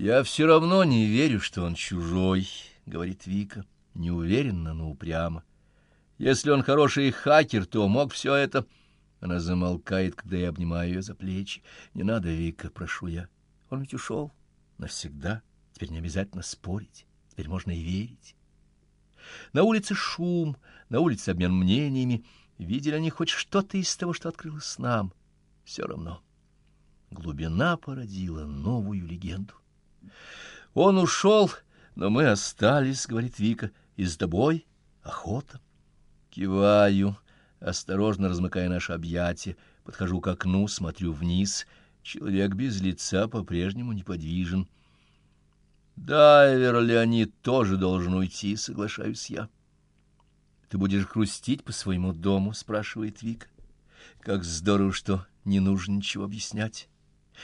«Я все равно не верю, что он чужой», — говорит Вика, неуверенно, но упрямо. «Если он хороший хакер, то мог все это...» Она замолкает, когда я обнимаю ее за плечи. «Не надо, Вика, прошу я. Он ведь ушел навсегда. Теперь не обязательно спорить. Теперь можно и верить». На улице шум, на улице обмен мнениями. Видели они хоть что-то из того, что открылось нам? Все равно. Глубина породила новую легенду. Он ушел, но мы остались, — говорит Вика, — и с тобой охота. Киваю, осторожно размыкая наше объятие, подхожу к окну, смотрю вниз. Человек без лица по-прежнему неподвижен. Дайвер Леонид тоже должен уйти, соглашаюсь я. Ты будешь грустить по своему дому, спрашивает Вика. Как здорово, что не нужно ничего объяснять.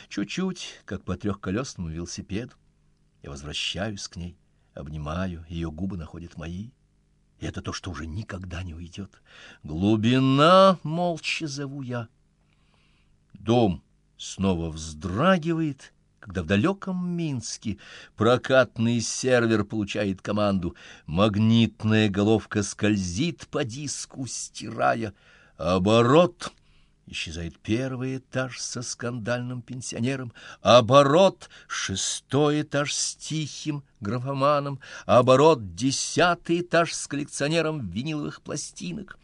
Чуть-чуть, как по трехколесному велосипеду. Я возвращаюсь к ней, обнимаю, ее губы находят мои. И это то, что уже никогда не уйдет. Глубина, молча зову я. Дом снова вздрагивает, когда в далеком Минске прокатный сервер получает команду. Магнитная головка скользит по диску, стирая. Оборот — Исчезает первый этаж со скандальным пенсионером, оборот — шестой этаж с тихим графоманом, оборот — десятый этаж с коллекционером виниловых пластинок.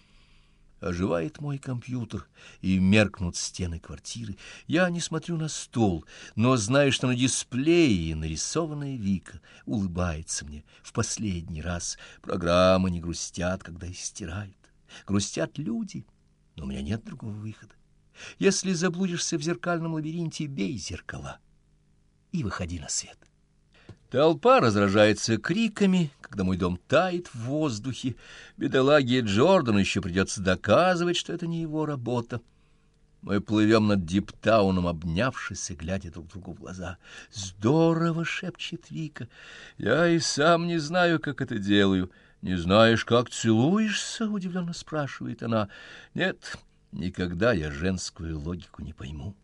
Оживает мой компьютер, и меркнут стены квартиры. Я не смотрю на стол, но знаю, что на дисплее нарисованная Вика улыбается мне в последний раз. Программы не грустят, когда их стирают. Грустят люди — но у меня нет другого выхода. Если заблудишься в зеркальном лабиринте, бей зеркала и выходи на свет. Толпа разражается криками, когда мой дом тает в воздухе. Бедолаге Джордану еще придется доказывать, что это не его работа. Мы плывем над Диптауном, обнявшись и глядя друг другу в глаза. «Здорово!» — шепчет Вика. «Я и сам не знаю, как это делаю». «Не знаешь, как целуешься?» — удивленно спрашивает она. «Нет, никогда я женскую логику не пойму».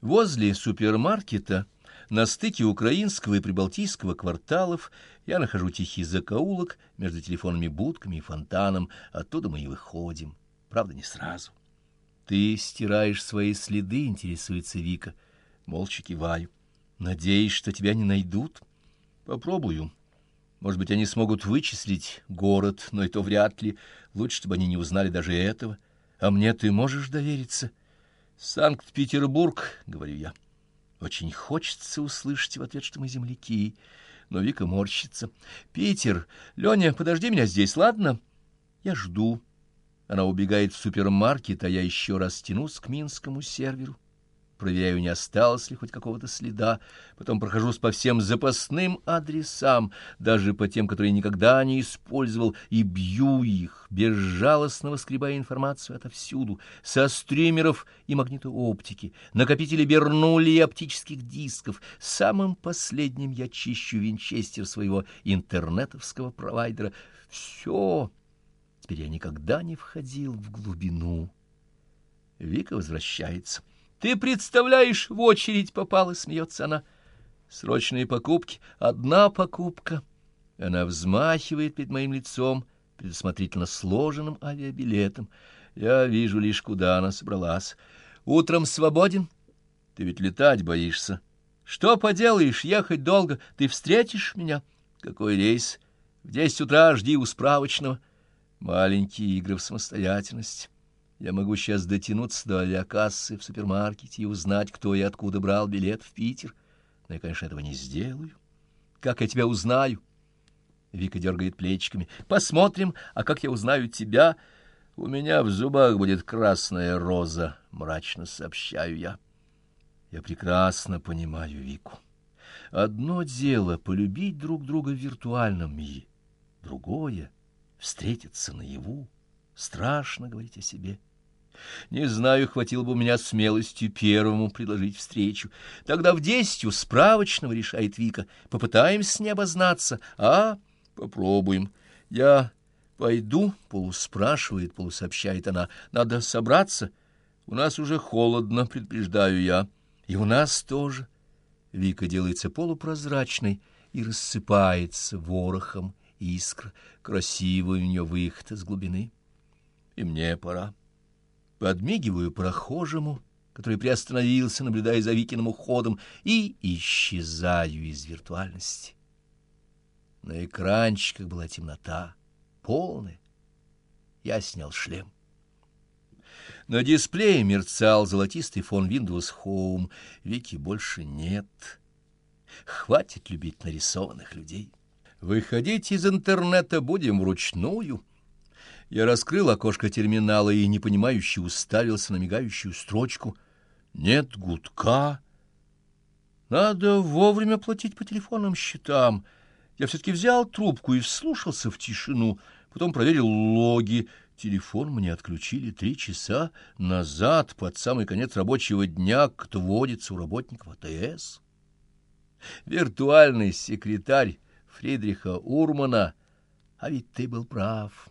Возле супермаркета, на стыке украинского и прибалтийского кварталов, я нахожу тихий закоулок между телефонными будками и фонтаном. Оттуда мы и выходим. Правда, не сразу. «Ты стираешь свои следы?» — интересуется Вика. Молча киваю. «Надеюсь, что тебя не найдут?» «Попробую». Может быть, они смогут вычислить город, но это вряд ли. Лучше, чтобы они не узнали даже этого. А мне ты можешь довериться? Санкт-Петербург, — говорю я. Очень хочется услышать в ответ, что мы земляки. Но Вика морщится. Питер, Леня, подожди меня здесь, ладно? Я жду. Она убегает в супермаркет, а я еще раз тянусь к минскому серверу проверяю, не осталось ли хоть какого-то следа, потом прохожусь по всем запасным адресам, даже по тем, которые никогда не использовал, и бью их, безжалостно воскребая информацию отовсюду, со стримеров и магнитооптики, накопителей Бернули и оптических дисков. Самым последним я чищу винчестер своего интернетовского провайдера. Все. Теперь я никогда не входил в глубину. Вика возвращается. Ты представляешь, в очередь попала, смеется она. Срочные покупки. Одна покупка. Она взмахивает перед моим лицом, предусмотрительно сложенным авиабилетом. Я вижу лишь, куда она собралась. Утром свободен? Ты ведь летать боишься. Что поделаешь, ехать долго. Ты встретишь меня? Какой рейс? В десять утра жди у справочного. Маленькие игры в самостоятельность. Я могу сейчас дотянуться до авиакассы в супермаркете и узнать, кто и откуда брал билет в Питер. Но я, конечно, этого не сделаю. Как я тебя узнаю? Вика дергает плечиками. Посмотрим, а как я узнаю тебя? У меня в зубах будет красная роза, мрачно сообщаю я. Я прекрасно понимаю Вику. Одно дело — полюбить друг друга в виртуальном мире, другое — встретиться наяву. Страшно говорить о себе. Не знаю, хватило бы у меня смелости первому предложить встречу. Тогда в десять у справочного, решает Вика. Попытаемся не обознаться. А, попробуем. Я пойду, полуспрашивает, полусообщает она. Надо собраться. У нас уже холодно, предупреждаю я. И у нас тоже. Вика делается полупрозрачной и рассыпается ворохом искр. Красивый у нее выход из глубины. И мне пора. Подмигиваю прохожему, который приостановился, наблюдая за Викиным уходом, и исчезаю из виртуальности. На экранчиках была темнота, полная. Я снял шлем. На дисплее мерцал золотистый фон Windows Home. Вики больше нет. Хватит любить нарисованных людей. Выходить из интернета будем вручную. Я раскрыл окошко терминала и непонимающе уставился на мигающую строчку. Нет гудка. Надо вовремя платить по телефонным счетам. Я все-таки взял трубку и вслушался в тишину, потом проверил логи — Телефон мне отключили три часа назад, под самый конец рабочего дня, кто водится у работников АТС. Виртуальный секретарь Фридриха Урмана, а ведь ты был прав.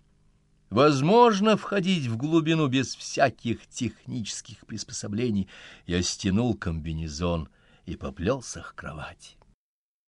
Возможно входить в глубину без всяких технических приспособлений. Я стянул комбинезон и поплелся к кровати.